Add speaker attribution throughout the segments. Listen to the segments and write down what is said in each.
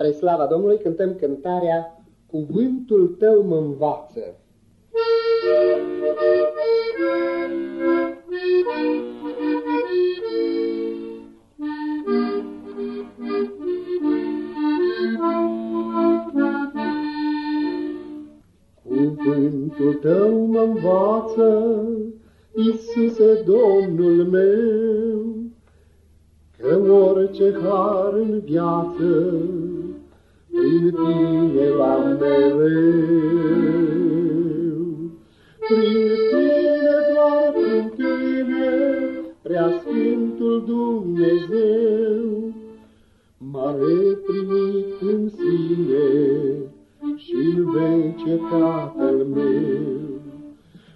Speaker 1: Spre slava Domnului cântăm cântarea Cuvântul tău mă învață. Cuvântul tău mă învață, Iisuse Domnul meu, Că orice har în viață, prin tine l-am mereu. Prin tine, doar prin tine, prea Sfântul Dumnezeu, m-a reprimit în sine și în vece Tatăl meu.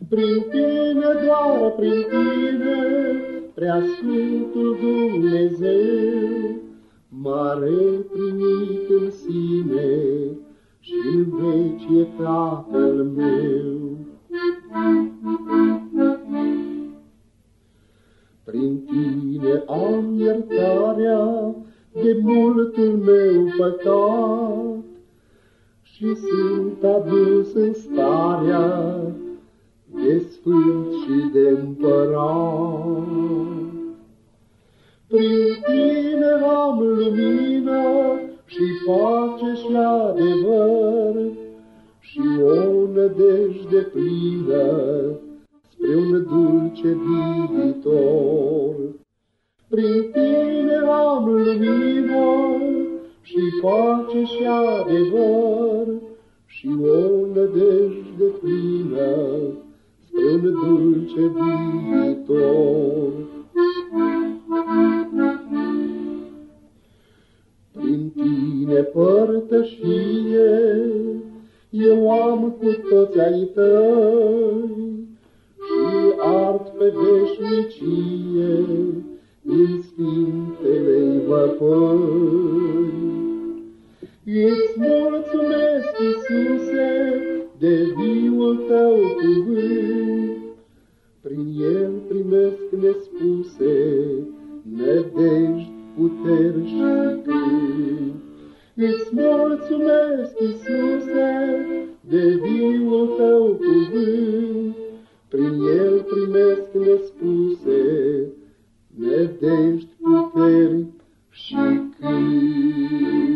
Speaker 1: Prin tine, doar prin tine, prea Sfântul Dumnezeu, mare primit în sine și în vecie Tatăl meu. Prin tine am iertarea de multul meu păcat și sunt adus în starea de sfânt și de împărat. Prin tine am lumină și pace și adevăr și o nădejde plină spre un dulce viitor. Prin tine am lumină și pace și adevăr și o nădejde plină spre un dulce viitor. Tine părtășie eu am cu toți ai tăi și art pe veșnicie în sfintele văpăi. Îți mulțumesc, Iisuse, de viul tău cuvânt, prin el primesc nespuse nădejdi, puteri și cânt. Îți iubesc, Iisuse, de viul tău cuvânt. Prin el primesc nespuse, nădejde puteri și câini.